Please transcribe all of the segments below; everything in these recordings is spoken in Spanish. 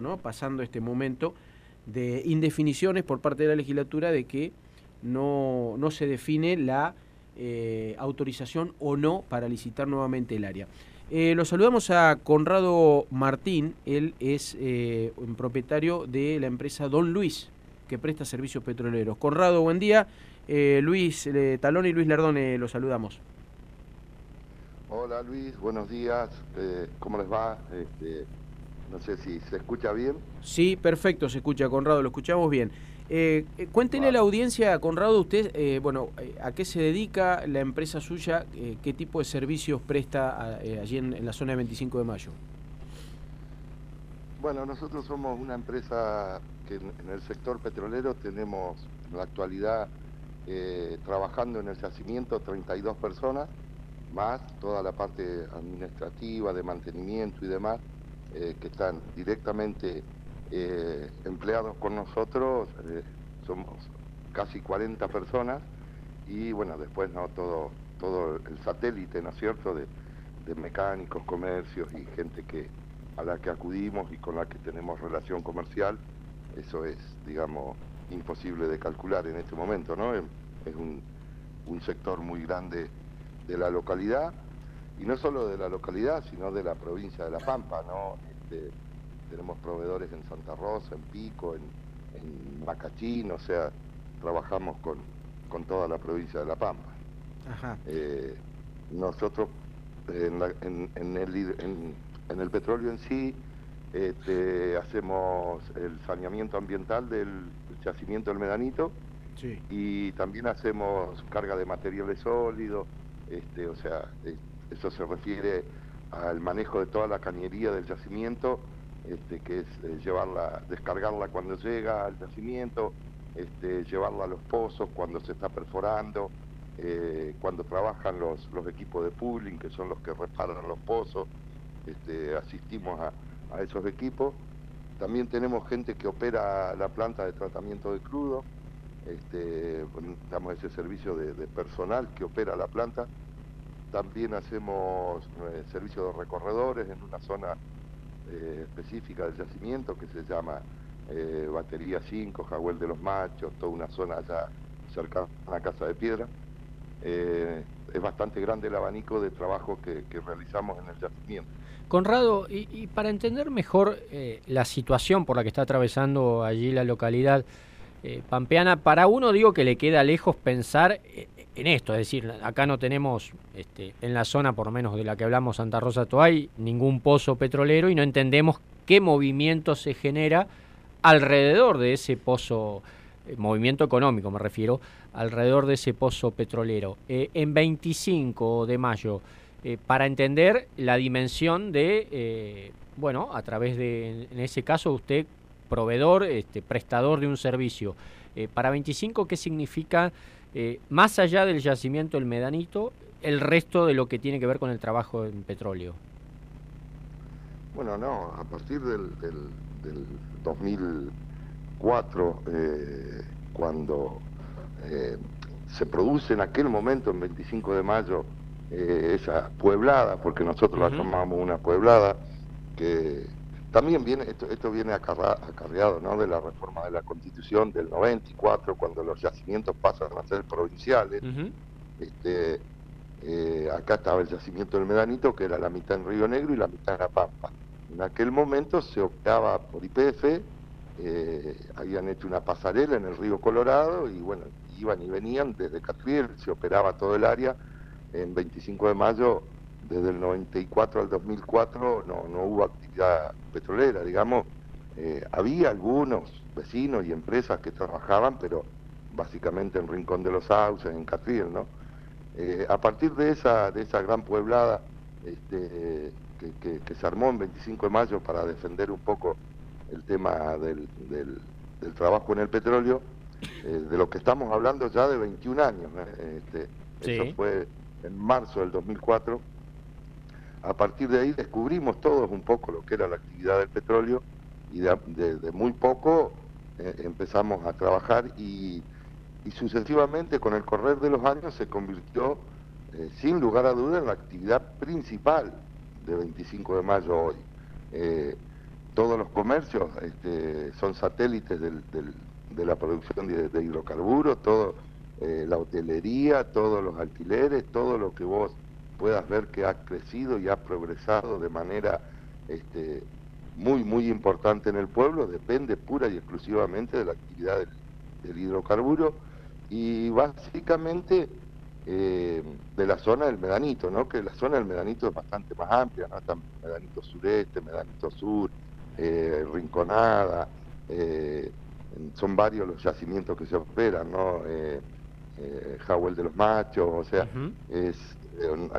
¿no? Pasando este momento de indefiniciones por parte de la legislatura de que no, no se define la eh, autorización o no para licitar nuevamente el área. Eh, lo saludamos a Conrado Martín, él es eh, un propietario de la empresa Don Luis, que presta servicios petroleros. Conrado, buen día. Luis Talón y Luis Lardone, los saludamos. Hola Luis, buenos días. ¿Cómo les va? Este, no sé si se escucha bien. Sí, perfecto, se escucha, Conrado, lo escuchamos bien. Eh, eh, a la audiencia, Conrado, usted, eh, bueno, eh, ¿a qué se dedica la empresa suya? ¿Qué tipo de servicios presta allí en, la zona de 25 de mayo? Bueno, nosotros somos una empresa que en, el sector petrolero tenemos en la actualidad trabajando en el yacimiento 32 personas, más toda la parte administrativa, de mantenimiento y demás, que están directamente eh, empleados con nosotros, eh, somos casi 40 personas y bueno, después no todo, todo el satélite, ¿no es cierto?, de, mecánicos, comercios y gente que a la que acudimos y con la que tenemos relación comercial, eso es, digamos, imposible de calcular en este momento, ¿no? Es, un, un sector muy grande de la localidad, y no solo de la localidad, sino de la provincia de La Pampa, ¿no? Este, tenemos proveedores en Santa Rosa, en Pico, en, en Macachín, o sea, trabajamos con, con toda la provincia de La Pampa. Eh, nosotros en, en, el, en, el petróleo en sí este, hacemos el saneamiento ambiental del yacimiento del Medanito y también hacemos carga de materiales sólidos, este, o sea, eso se refiere al manejo de toda la cañería del yacimiento este, que es eh, llevarla, descargarla cuando llega al yacimiento, este, llevarla a los pozos cuando se está perforando, eh, cuando trabajan los, equipos de pooling, que son los que reparan los pozos, este, asistimos a, esos equipos. También tenemos gente que opera la planta de tratamiento de crudo, damos ese servicio de, personal que opera la planta. También hacemos eh, servicio de recorredores en una zona eh, específica del yacimiento que se llama eh, Batería 5, Jahuel de los Machos, toda una zona allá cerca a la Casa de Piedra. Eh, es bastante grande el abanico de trabajo que, realizamos en el yacimiento. Conrado, y, para entender mejor la situación por la que está atravesando allí la localidad pampeana, para uno digo que le queda lejos pensar en esto, es decir, acá no tenemos este, en la zona, por lo menos de la que hablamos, Santa Rosa Toay, ningún pozo petrolero y no entendemos qué movimiento se genera alrededor de ese pozo, eh, movimiento económico me refiero, alrededor de ese pozo petrolero. Eh, en 25 de mayo, eh, para entender la dimensión de, bueno, a través de, en ese caso, usted, proveedor, este, prestador de un servicio, para 25, ¿qué significa? Eh, más allá del yacimiento del Medanito, el resto de lo que tiene que ver con el trabajo en petróleo. Bueno, no, a partir del, 2004, eh, cuando eh, se produce en aquel momento, en 25 de mayo, esa pueblada, porque nosotros la llamamos una pueblada, que también viene, esto, viene acarreado ¿no? de la reforma de la Constitución del 94, cuando los yacimientos pasan a ser provinciales. este, eh, acá estaba el yacimiento del Medanito, que era la mitad en Río Negro y la mitad en La Pampa. En aquel momento se optaba por IPF, eh, habían hecho una pasarela en el río Colorado y bueno, iban y venían desde Catriel, se operaba todo el área. En 25 de mayo desde el 94 al 2004 no, no hubo actividad petrolera, digamos, eh, había algunos vecinos y empresas que trabajaban, pero básicamente en Rincón de los Sauces, en Catriel, ¿no? Eh, a partir de esa, de esa gran pueblada este, que, se armó en 25 de mayo para defender un poco el tema del, del, trabajo en el petróleo, eh, de lo que estamos hablando ya de 21 años, este, eso fue en marzo del 2004, a partir de ahí descubrimos todos un poco lo que era la actividad del petróleo y de, muy poco eh, empezamos a trabajar y, sucesivamente con el correr de los años se convirtió eh, sin lugar a duda en la actividad principal de 25 de mayo hoy. Eh, todos los comercios este, son satélites de la producción de, hidrocarburos, todo la hotelería, todos los alquileres, todo lo que vos puedas ver que ha crecido y ha progresado de manera este, muy, muy importante en el pueblo, depende pura y exclusivamente de la actividad del, hidrocarburo y básicamente eh, de la zona del Medanito, ¿no? que la zona del Medanito es bastante más amplia, ¿no? está Medanito sureste, Medanito sur, eh, Rinconada, eh, son varios los yacimientos que se operan, ¿no? Jawel de los Machos, o sea, es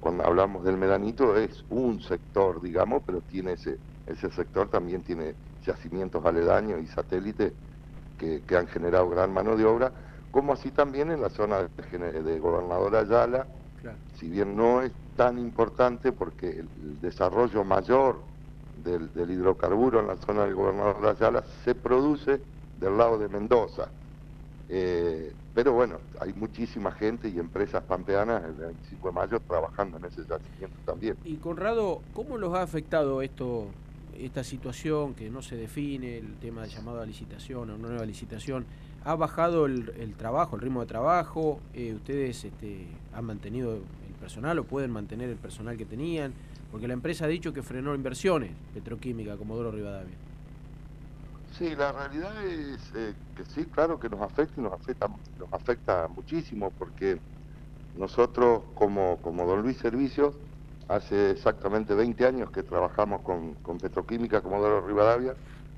cuando hablamos del Medanito es un sector, digamos, pero tiene ese ese sector también tiene yacimientos aledaños y satélites que, han generado gran mano de obra, como así también en la zona de, de Gobernador Ayala, si bien no es tan importante porque el, desarrollo mayor del, hidrocarburo en la zona del Gobernador Ayala se produce del lado de Mendoza. Eh, pero bueno, hay muchísima gente y empresas pampeanas el 25 de mayo trabajando en ese yacimiento también. Y Conrado, ¿cómo los ha afectado esto esta situación que no se define, el tema de llamado a licitación o nueva licitación, ¿ha bajado el, trabajo, el ritmo de trabajo? Eh, ¿Ustedes este, han mantenido el personal o pueden mantener el personal que tenían? Porque la empresa ha dicho que frenó inversiones petroquímica Comodoro Rivadavia. Sí, la realidad es eh, que sí, claro que nos afecta y nos afecta, nos afecta muchísimo porque nosotros como, como Don Luis Servicios Hace exactamente 20 años que trabajamos con, Petroquímica Comodoro Rivadavia,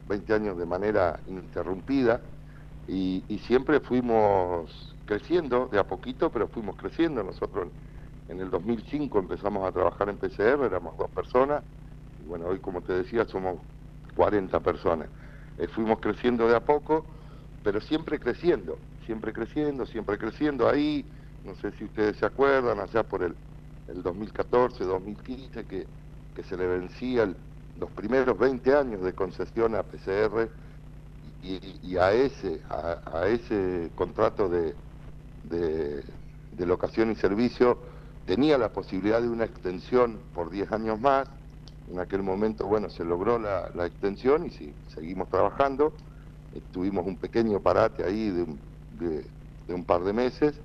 20 años de manera ininterrumpida y, siempre fuimos creciendo, de a poquito, pero fuimos creciendo. Nosotros en el 2005 empezamos a trabajar en PCR, éramos dos personas, y bueno, hoy como te decía somos 40 personas. Eh, fuimos creciendo de a poco, pero siempre creciendo, siempre creciendo, siempre creciendo. Ahí, no sé si ustedes se acuerdan, allá por el el 2014, 2015, que, que se le vencían los primeros 20 años de concesión a PCR y, a ese a, ese contrato de, de, locación y servicio tenía la posibilidad de una extensión por 10 años más. En aquel momento, bueno, se logró la, extensión y sí, seguimos trabajando. Eh, tuvimos un pequeño parate ahí de, de, de un par de meses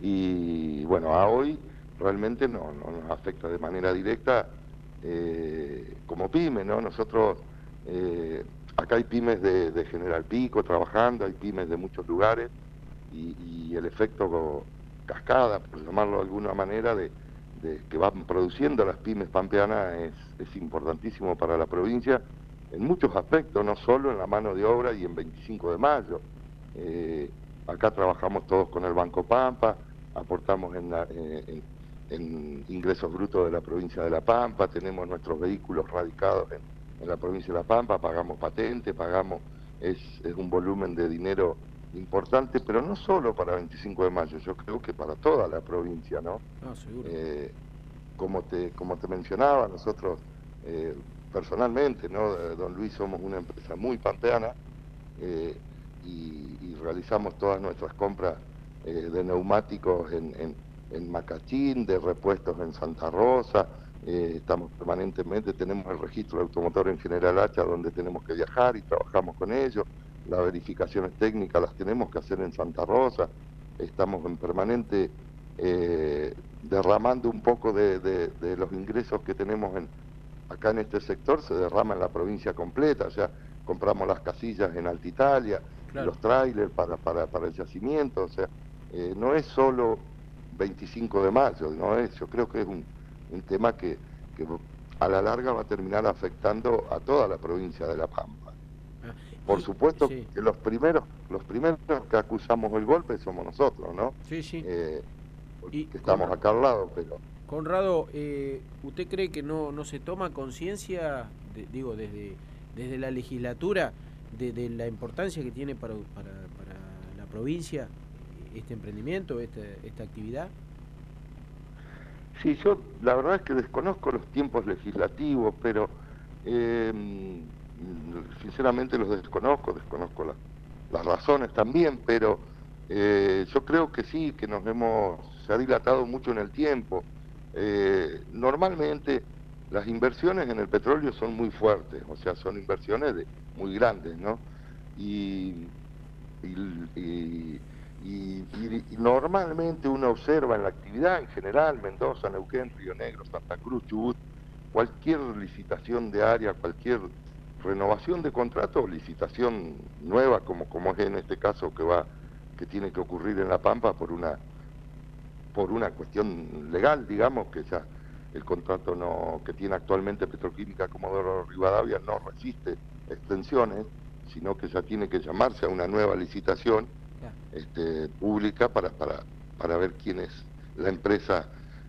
y bueno, a hoy realmente no, nos afecta de manera directa eh, como pyme, ¿no? Nosotros, eh, acá hay pymes de, General Pico trabajando, hay pymes de muchos lugares y, el efecto cascada, por llamarlo de alguna manera, de, que van produciendo las pymes pampeanas es, es importantísimo para la provincia en muchos aspectos, no solo en la mano de obra y en 25 de mayo. Eh, acá trabajamos todos con el Banco Pampa, aportamos en, la, en, en ingresos brutos de la provincia de La Pampa, tenemos nuestros vehículos radicados en, la provincia de La Pampa, pagamos patente, pagamos, es, un volumen de dinero importante, pero no solo para 25 de mayo, yo creo que para toda la provincia, ¿no? Ah, seguro. Eh, como, te, como te mencionaba, nosotros eh, personalmente, ¿no? Eh, don Luis somos una empresa muy pampeana y, realizamos todas nuestras compras de neumáticos en en Macachín, de repuestos en Santa Rosa, estamos permanentemente, tenemos el registro de automotor en General Hacha donde tenemos que viajar y trabajamos con ellos, las verificaciones técnicas las tenemos que hacer en Santa Rosa, estamos en permanente eh, derramando un poco de, los ingresos que tenemos en, acá en este sector, se derrama en la provincia completa, o sea, compramos las casillas en Altitalia, los trailers para, para, para el yacimiento, o sea, eh, no es solo 25 de mayo, ¿no es? Yo creo que es un, tema que, a la larga va a terminar afectando a toda la provincia de La Pampa. Por supuesto que los primeros, los primeros que acusamos el golpe somos nosotros, ¿no? Sí, sí. Eh, y estamos acá al lado, pero... Conrado, eh, ¿usted cree que no, no se toma conciencia, digo, desde, desde la legislatura, de, la importancia que tiene para, para, para la provincia este emprendimiento, este, esta actividad? Sí, yo la verdad es que desconozco los tiempos legislativos, pero em, sinceramente los desconozco, desconozco las razones también, pero eh, yo creo que sí, que nos hemos, se ha dilatado mucho en el tiempo. Eh, normalmente las inversiones en el petróleo son muy fuertes, o sea, son inversiones de, muy grandes, ¿no? Y, y, normalmente uno observa en la actividad en general, Mendoza, Neuquén, Río Negro, Santa Cruz, Chubut, cualquier licitación de área, cualquier renovación de contrato, licitación nueva, como, como es en este caso que va, que tiene que ocurrir en La Pampa por una por una cuestión legal, digamos, que ya el contrato no, que tiene actualmente Petroquímica Comodoro Rivadavia no resiste extensiones, sino que ya tiene que llamarse a una nueva licitación este, pública para, para, para ver quién es la empresa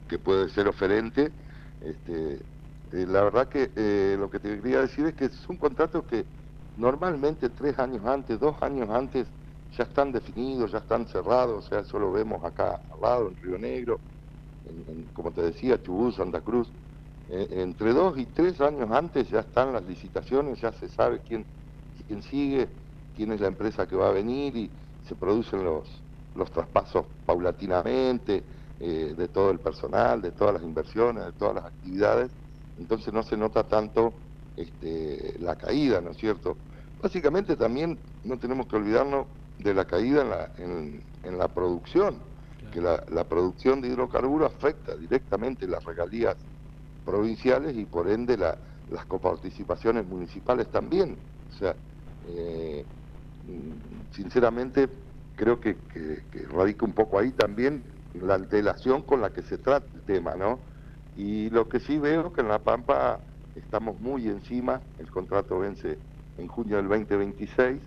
que puede ser oferente. Este, eh, la verdad que eh, lo que te quería decir es que es un contrato que normalmente tres años antes, dos años antes, ya están definidos, ya están cerrados, o sea, eso lo vemos acá al lado, en Río Negro, como te decía, Chubut, Santa Cruz. Eh, entre dos y tres años antes ya están las licitaciones, ya se sabe quién, quién sigue, quién es la empresa que va a venir y se producen los, los traspasos paulatinamente de todo el personal, de todas las inversiones, de todas las actividades. Entonces no se nota tanto este, la caída, ¿no es cierto? Básicamente también no tenemos que olvidarnos de la caída en la, en, la producción, que la, la, producción de hidrocarburos afecta directamente las regalías provinciales y por ende la, las coparticipaciones municipales también. O sea, eh, sinceramente creo que, que, radica un poco ahí también la antelación con la que se trata el tema, ¿no? Y lo que sí veo que en La Pampa estamos muy encima, el contrato vence en junio del 2026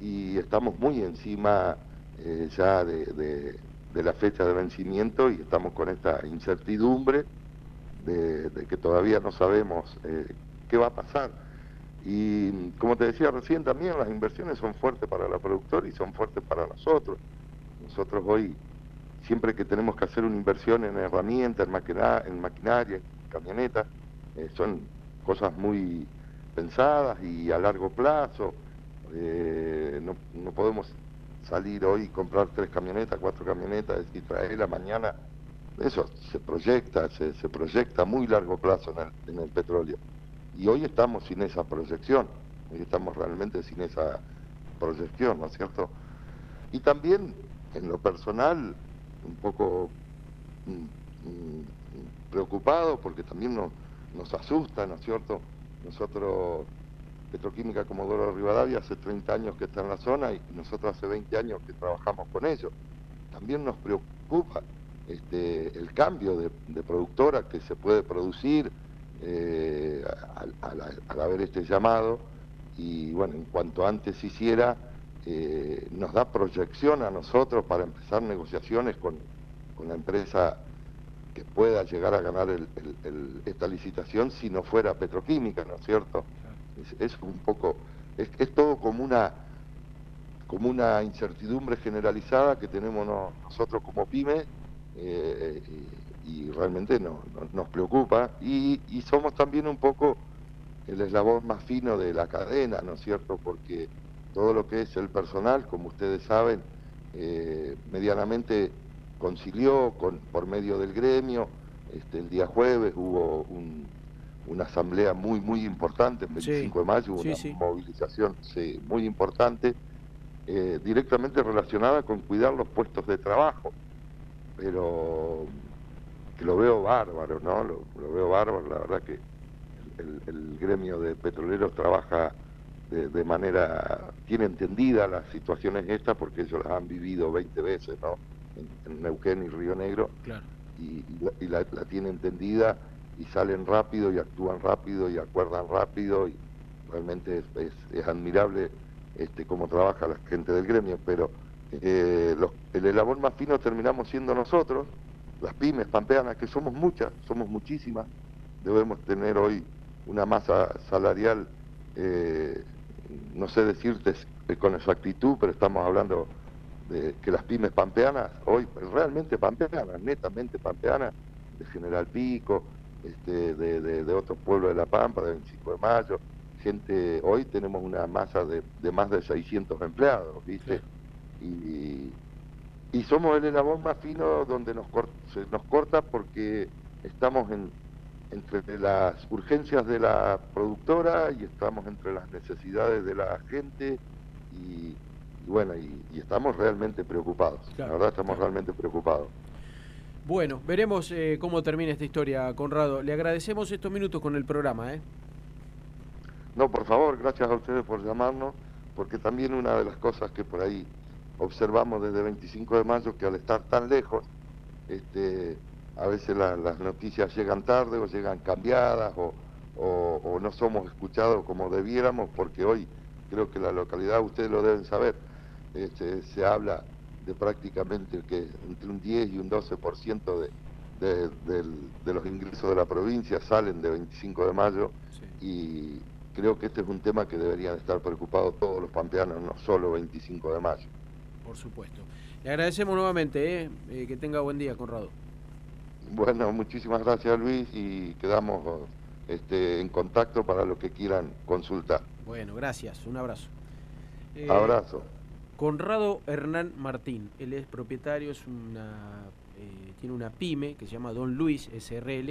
y estamos muy encima eh, ya de, la fecha de vencimiento y estamos con esta incertidumbre de, que todavía no sabemos eh, qué va a pasar. Y como te decía recién también, las inversiones son fuertes para la productora y son fuertes para nosotros. Nosotros hoy, siempre que tenemos que hacer una inversión en herramientas, en, maquinaria, en camionetas, eh, son cosas muy pensadas y a largo plazo eh, no, no, podemos salir hoy y comprar tres camionetas, cuatro camionetas y traerla mañana. Eso se proyecta, se, se proyecta a muy largo plazo en el, en el petróleo. Y hoy estamos sin esa proyección, hoy estamos realmente sin esa proyección, ¿no es cierto? Y también en lo personal, un poco mm, mm, preocupado porque también nos, asusta, ¿no es cierto? Nosotros Petroquímica Comodoro Rivadavia hace 30 años que está en la zona y nosotros hace 20 años que trabajamos con ellos. También nos preocupa este, el cambio de, productora que se puede producir eh, al, haber este llamado y bueno, en cuanto antes hiciera, eh, nos da proyección a nosotros para empezar negociaciones con, la empresa que pueda llegar a ganar esta licitación si no fuera petroquímica, ¿no es cierto? es, un poco, es, todo como una como una incertidumbre generalizada que tenemos nosotros como pyme eh, y, realmente no, nos preocupa y, somos también un poco el eslabón más fino de la cadena, ¿no es cierto? Porque todo lo que es el personal, como ustedes saben, eh, medianamente concilió con, por medio del gremio. Este, el día jueves hubo un, una asamblea muy, muy importante, el 25 de mayo, una movilización muy importante, eh, directamente relacionada con cuidar los puestos de trabajo. Pero que lo veo bárbaro, ¿no? Lo, veo bárbaro, la verdad que el, gremio de petroleros trabaja de, manera, tiene entendida las situaciones estas porque ellos las han vivido 20 veces, ¿no? En, Neuquén y Río Negro. Y, la, la tiene entendida y salen rápido y actúan rápido y acuerdan rápido y realmente es, admirable este, cómo trabaja la gente del gremio, pero eh, el eslabón más fino terminamos siendo nosotros, las pymes pampeanas, que somos muchas, somos muchísimas, debemos tener hoy una masa salarial, eh, no sé decirte con exactitud, pero estamos hablando de que las pymes pampeanas, hoy realmente pampeanas, netamente pampeanas, de General Pico, este, de, otros pueblos de La Pampa, de 25 de mayo, gente, hoy tenemos una masa de, más de 600 empleados, ¿viste? Y, somos el eslabón más fino donde nos, se nos corta porque estamos en, entre las urgencias de la productora y estamos entre las necesidades de la gente y, bueno, y, estamos realmente preocupados. la verdad estamos realmente preocupados. Bueno, veremos eh, cómo termina esta historia, Conrado. Le agradecemos estos minutos con el programa. ¿eh? No, por favor, gracias a ustedes por llamarnos, porque también una de las cosas que por ahí observamos desde 25 de mayo, que al estar tan lejos, este, a veces las noticias llegan tarde o llegan cambiadas o, no somos escuchados como debiéramos, porque hoy creo que la localidad, ustedes lo deben saber, este, se habla de prácticamente que entre un 10 y un 12% de, de, los ingresos de la provincia salen de 25 de mayo y creo que este es un tema que deberían estar preocupados todos los pampeanos, no solo 25 de mayo. Por supuesto. Le agradecemos nuevamente, ¿eh? Eh, que tenga buen día, Conrado. Bueno, muchísimas gracias Luis y quedamos este, en contacto para lo que quieran consultar. Bueno, gracias, un abrazo. Eh, abrazo. Conrado Hernán Martín, él es propietario, es una, tiene una pyme que se llama Don Luis SRL.